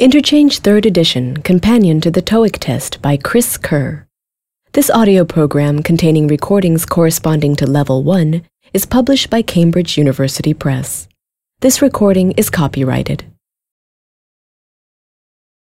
Interchange 3rd Edition, Companion to the TOEIC Test by Chris Kerr. This audio program, containing recordings corresponding to Level 1, is published by Cambridge University Press. This recording is copyrighted.